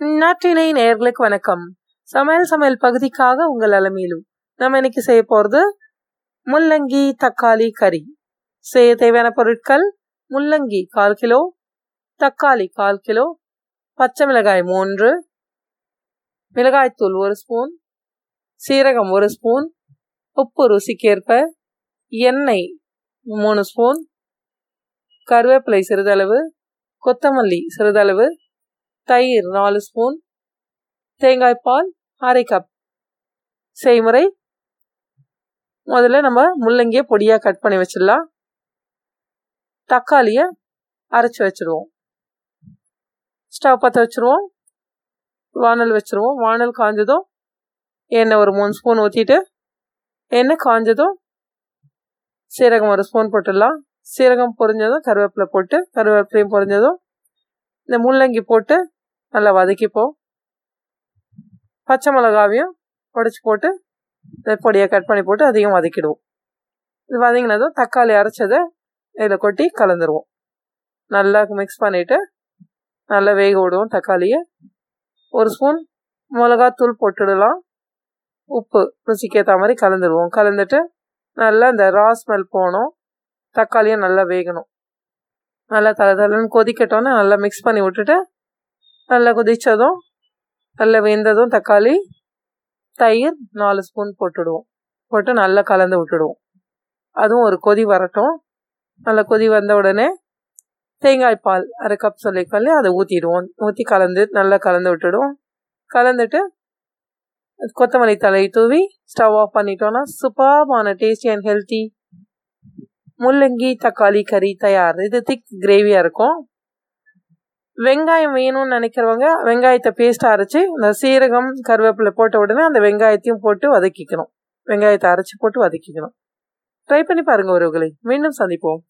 நாட்டினை நேர்களுக்கு வணக்கம். சமையல் சமையல் பகுதிக்காக உங்கள் அலமையிலும் நம்ம இன்னைக்கு செய்ய போகிறது முள்ளங்கி தக்காளி கறி. செய்ய தேவையான பொருட்கள் முள்ளங்கி கால் கிலோ தக்காளி கால் கிலோ பச்சை மிளகாய் மூன்று மிளகாய்த்தூள் ஒரு ஸ்பூன் சீரகம் ஒரு ஸ்பூன் உப்பு ருசிக்கேற்ப எண்ணெய் மூணு ஸ்பூன் கருவேப்பிலை சிறிதளவு கொத்தமல்லி சிறிதளவு தயிர் நாலு ஸ்பூன் தேங்காய் பால் அரை கப் செய்முறை. முதல்ல நம்ம முள்ளங்கியை பொடியாக கட் பண்ணி வச்சிடலாம். தக்காளியை அரைச்சி வச்சுருவோம். ஸ்டவ் பற்ற வச்சுருவோம். வானல் வச்சுருவோம். வானல் காஞ்சதும் எண்ணெய் ஒரு மூணு ஸ்பூன் ஊற்றிட்டு எண்ணெய் காஞ்சதும் சீரகம் ஒரு ஸ்பூன் போட்டுடலாம். சீரகம் பொரிஞ்சதும் கருவேப்பிலை போட்டு கருவேப்பிலையும் பொரிஞ்சதும் இந்த முள்ளங்கி போட்டு நல்லா வதக்கிப்போம் பச்சை மிளகாவையும் உடச்சி போட்டு பொடியை கட் பண்ணி போட்டு அதையும் வதக்கிடுவோம். இது வதங்கினதும் தக்காளி அரைச்சதை இதில் கொட்டி கலந்துருவோம். நல்லா மிக்ஸ் பண்ணிவிட்டு நல்லா வேக விடுவோம் தக்காளியை. ஒரு ஸ்பூன் மிளகாத்தூள் போட்டுடலாம். உப்பு ருசிக்கு ஏற்ற மாதிரி கலந்துருவோம். கலந்துட்டு நல்லா இந்த ரா ஸ்மெல் போகணும். தக்காளியும் நல்லா வேகணும். நல்லா தலை தலைன்னு கொதிக்கட்டோன்னு நல்லா மிக்ஸ் பண்ணி விட்டுட்டு நல்லா கொதித்ததும் நல்லா வெந்ததும் தக்காளி தயிர் நாலு ஸ்பூன் போட்டுடுவோம். போட்டு நல்லா கலந்து விட்டுடுவோம். அதுவும் ஒரு கொதி வரட்டும். நல்லா கொதி வந்த உடனே தேங்காய் பால் அரை கப் சொல்லிக்கொள்ளி அதை ஊற்றிடுவோம் ஊற்றி கலந்து நல்லா கலந்து விட்டுடுவோம். கலந்துட்டு கொத்தமல்லி தலை தூவி ஸ்டவ் ஆஃப் பண்ணிட்டோன்னா சூப்பர்பான டேஸ்டி அண்ட் ஹெல்த்தி முள்ளங்கி தக்காளி கறி தயார். இது திக் கிரேவியாக இருக்கும். வெங்காயம் வேணும்னு நினைக்கிறவங்க வெங்காயத்தை பேஸ்ட்டாக அரைச்சி இந்த சீரகம் கருவேப்பிலை போட்ட உடனே அந்த வெங்காயத்தையும் போட்டு வதக்கிக்கணும். வெங்காயத்தை அரைச்சி போட்டு வதக்கிக்கணும். ட்ரை பண்ணி பாருங்கள் ஒருவர்களை மீண்டும் சந்திப்போம்.